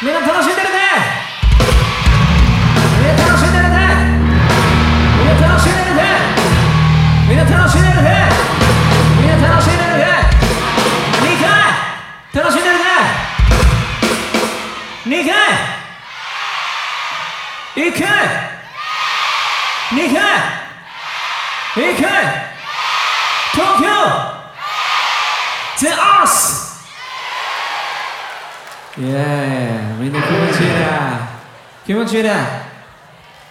みんな楽しんでるね。みんな楽しんでるね。みんな楽しんでるね。みんな楽しんでるね。みんな楽しんでるね。2回楽しんでるね。2回1回2回1回東京。The Us イエーイみんな気持ちいいな気持ちいいね。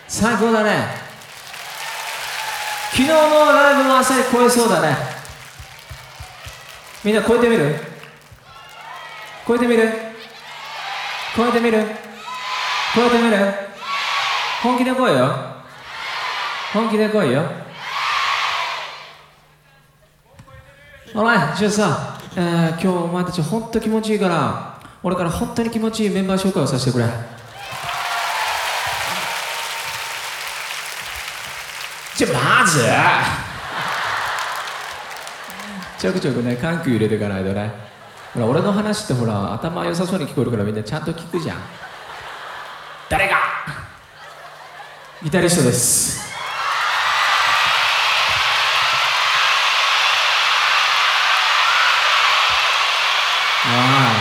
最高だね？昨日のライブの朝に超えそうだね。みんな超えてみる？超えてみる？超えてみる？超えてみる？本気で来いよ。本気で来いよ。ほらじゃあさ、えー、今日お前たち本当気持ちいいから。俺から本当に気持ちいいメンバー紹介をさせてくれ。じゃまず。ちょくちょくね緩急入れていかないとね。ほら俺の話ってほら頭良さそうに聞こえるからみんなちゃんと聞くじゃん。誰がギタリストです。今日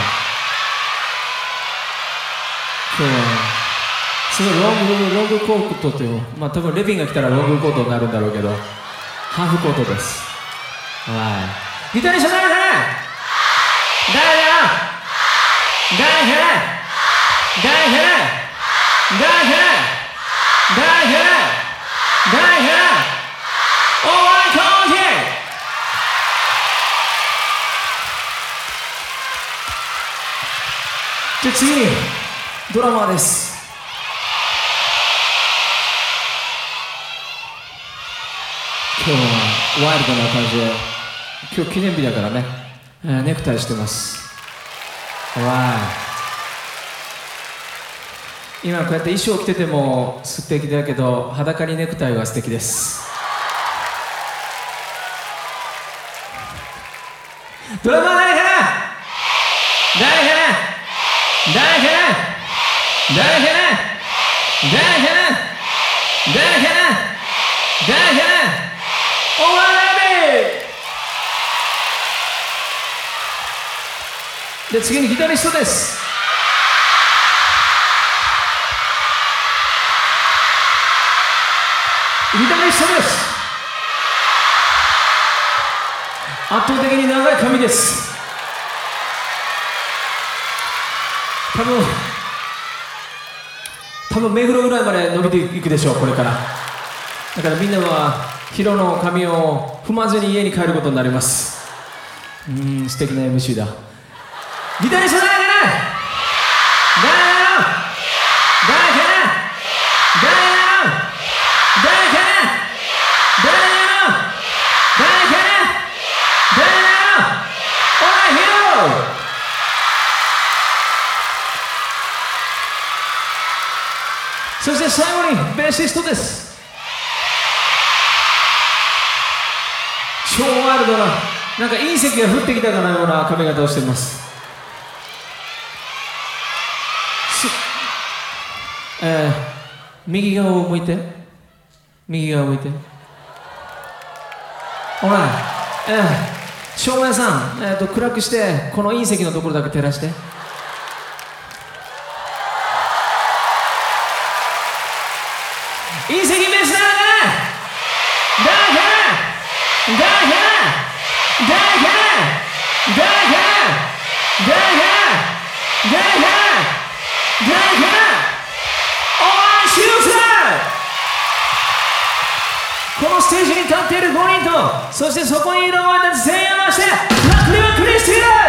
すごいロングロングコートというまあ多分レビンが来たらロングコートになるんだろうけどハーフコートです。はい。ギタリスト誰だ誰だ誰だ誰だ誰だ誰だ誰だお前コーチじゃあ次ドラマーです今日はワイルドな感じで。今日記念日だからね、えーネクタイしてます。わい。今こうやって衣装着てても素敵だけど裸にネクタイは素敵です。ドラマー誰かな誰かな誰かな誰かな誰で次にギタリストです。ギタリストです。圧倒的に長い髪です。多分多分目黒ぐらいまで伸びていくでしょうこれから。だからみんなはヒロの髪を踏まずに家に帰ることになります。うん素敵な MC だ。ギタリスト誰かな誰だよ。誰かな誰だよ。誰かな誰だよ。だよ。おいヒロそして最後にベーシストです超ワイルドななんか隕石が降ってきたかのような髪型をしていますえー、右側を向いて。右側を向いて。ほらえー、照明さん、えー、と暗くしてこの隕石のところだけ照らして。このステージに立っている5人とそしてそこにいるお前たち全員合わせてラックリはクリスティー